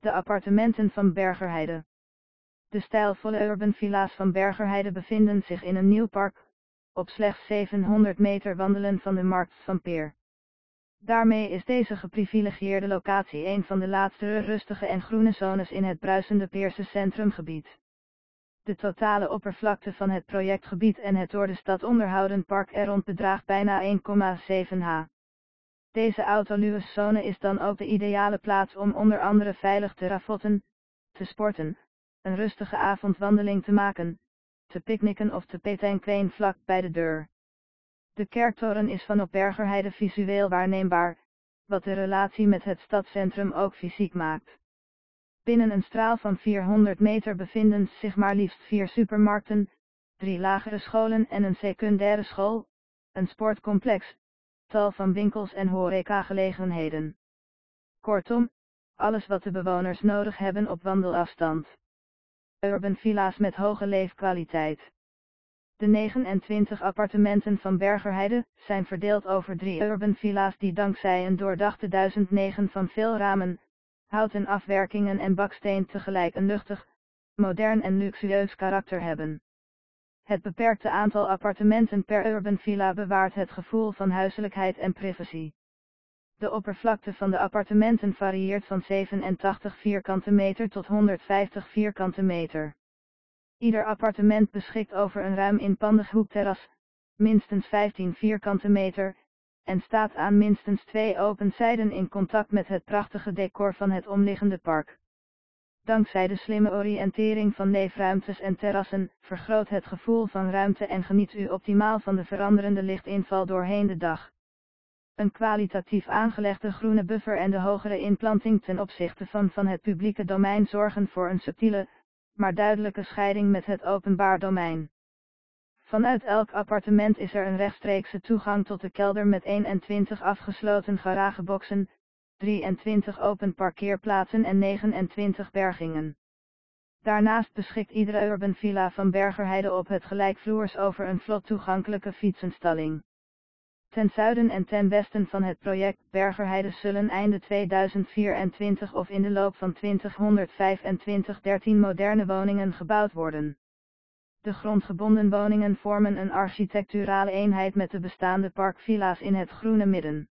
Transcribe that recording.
De appartementen van Bergerheide. De stijlvolle urban villa's van Bergerheide bevinden zich in een nieuw park, op slechts 700 meter wandelen van de markt van Peer. Daarmee is deze geprivilegieerde locatie een van de laatste rustige en groene zones in het bruisende Peerse centrumgebied. De totale oppervlakte van het projectgebied en het door de stad onderhouden park er rond bedraagt bijna 1,7 ha. Deze autoluwe zone is dan ook de ideale plaats om onder andere veilig te ravotten, te sporten, een rustige avondwandeling te maken, te picknicken of te petanqueen vlak bij de deur. De kerktoren is van op Bergerheide visueel waarneembaar, wat de relatie met het stadscentrum ook fysiek maakt. Binnen een straal van 400 meter bevinden zich maar liefst vier supermarkten, drie lagere scholen en een secundaire school, een sportcomplex, tal van winkels en horecagelegenheden. Kortom, alles wat de bewoners nodig hebben op wandelafstand. Urban villa's met hoge leefkwaliteit. De 29 appartementen van Bergerheide zijn verdeeld over drie urban villa's die dankzij een doordachte 1009 van veel ramen, houten afwerkingen en baksteen tegelijk een luchtig, modern en luxueus karakter hebben. Het beperkte aantal appartementen per urban villa bewaart het gevoel van huiselijkheid en privacy. De oppervlakte van de appartementen varieert van 87 vierkante meter tot 150 vierkante meter. Ieder appartement beschikt over een ruim inpandig hoekterras, minstens 15 vierkante meter, en staat aan minstens twee open zijden in contact met het prachtige decor van het omliggende park. Dankzij de slimme oriëntering van leefruimtes en terrassen, vergroot het gevoel van ruimte en geniet u optimaal van de veranderende lichtinval doorheen de dag. Een kwalitatief aangelegde groene buffer en de hogere inplanting ten opzichte van van het publieke domein zorgen voor een subtiele, maar duidelijke scheiding met het openbaar domein. Vanuit elk appartement is er een rechtstreekse toegang tot de kelder met 21 afgesloten garageboxen, 23 open parkeerplaatsen en 29 bergingen. Daarnaast beschikt iedere urban villa van Bergerheide op het gelijkvloers over een vlot toegankelijke fietsenstalling. Ten zuiden en ten westen van het project Bergerheide zullen einde 2024 of in de loop van 2025 13 moderne woningen gebouwd worden. De grondgebonden woningen vormen een architecturale eenheid met de bestaande parkvilla's in het groene midden.